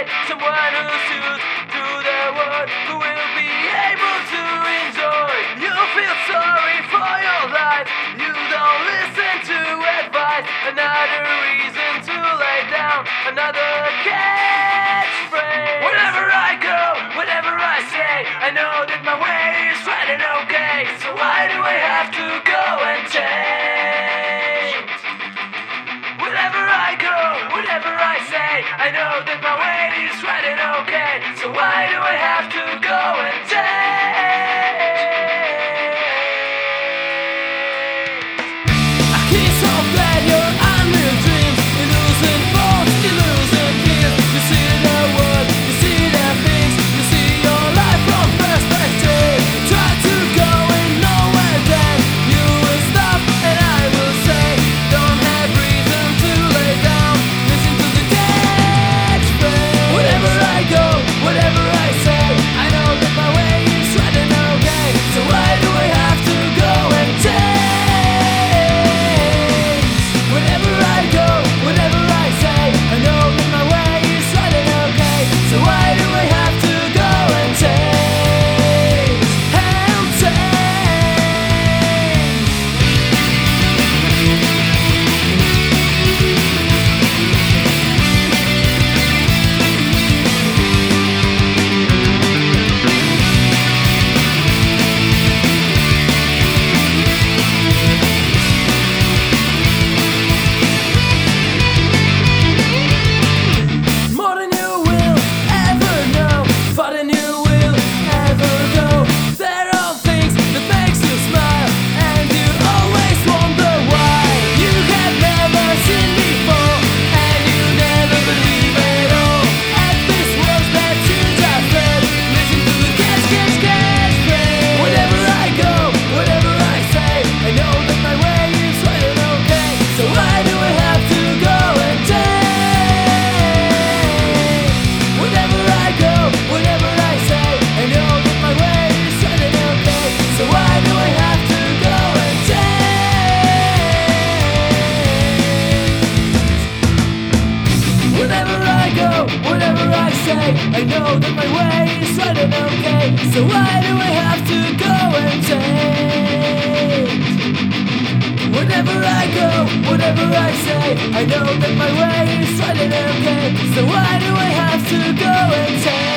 get someone who suits to the world who will be able to enjoy. You feel sorry for your life, you don't listen to advice. Another reason to lay down, another catchphrase. Whenever I go, whatever I say, I know that my way is right and okay. So why do I have to go and change? Whenever I go, whatever I say, I know that my way. Change? I say, I know that my way is right and okay. So why do I have to go and change? Whenever I go, whatever I say, I know that my way is right and okay. So why do I have to go and change?